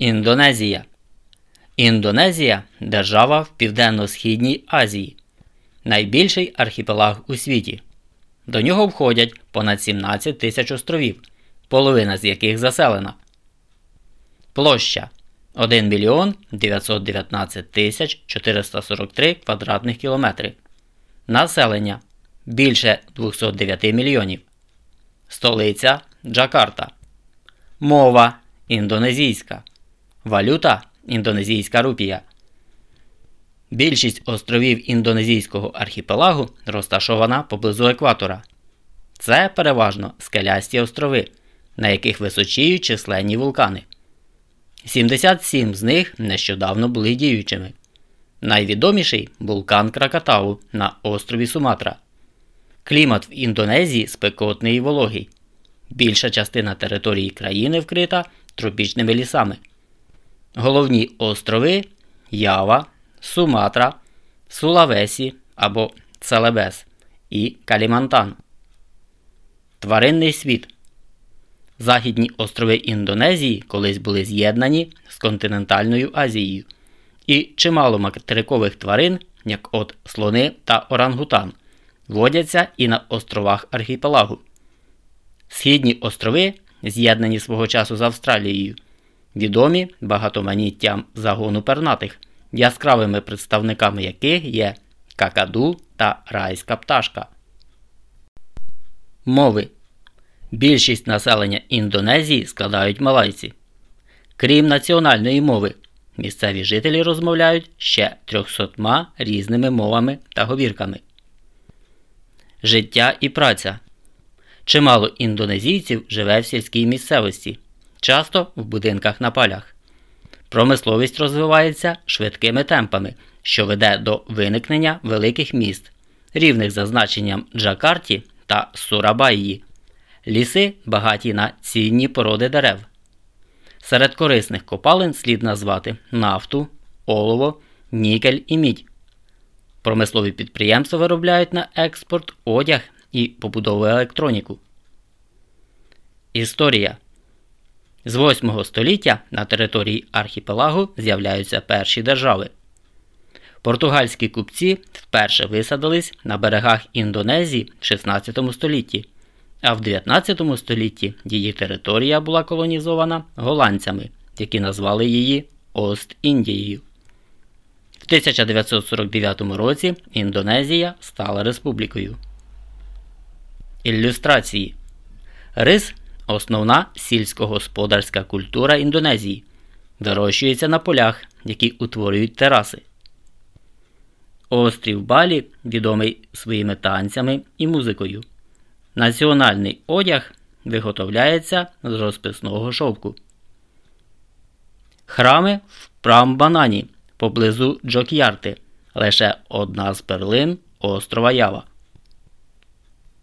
Індонезія. Індонезія держава в Південно-Східній Азії, найбільший архіпелаг у світі. До нього входять понад 17 тисяч островів, половина з яких заселена. Площа 1 мільйон 919 тисяч 443 квадратних кілометри. Населення більше 209 мільйонів. Столиця Джакарта. Мова індонезійська. Валюта індонезійська рупія. Більшість островів індонезійського архіпелагу розташована поблизу екватора. Це переважно скелясті острови, на яких височіють численні вулкани. 77 з них нещодавно були діючими. Найвідоміший вулкан Кракатау на острові Суматра. Клімат в Індонезії спекотний і вологий. Більша частина території країни вкрита тропічними лісами. Головні острови Ява, Суматра, Сулавесі або Целебес і Калімантан. Тваринний світ. Західні острови Індонезії колись були з'єднані з континентальною Азією, і чимало материкових тварин, як от слони та орангутан, водяться і на островах архіпелагу. Східні острови, з'єднані свого часу з Австралією, відомі багатоманіттям загону пернатих, яскравими представниками яких є какаду та райська пташка. Мови Більшість населення Індонезії складають малайці. Крім національної мови, місцеві жителі розмовляють ще 300 різними мовами та говірками. Життя і праця. Чимало індонезійців живе в сільській місцевості, часто в будинках на полях. Промисловість розвивається швидкими темпами, що веде до виникнення великих міст, рівних за значенням Джакарті та Сурабайї. Ліси багаті на цінні породи дерев. Серед корисних копалин слід назвати нафту, олово, нікель і мідь. Промислові підприємства виробляють на експорт одяг і побудову електроніку. Історія з 8 століття на території архіпелагу з'являються перші держави. Португальські купці вперше висадились на берегах Індонезії в 16 столітті, а в 19 столітті її територія була колонізована голландцями, які назвали її Ост-Індією. В 1949 році Індонезія стала республікою. Ілюстрації Рис основна сільськогосподарська культура Індонезії. Вирощується на полях, які утворюють тераси. Острів Балі відомий своїми танцями і музикою. Національний одяг виготовляється з розписного шовку. Храми в Прамбанані поблизу Джок'ярти лише одна з перлин острова Ява.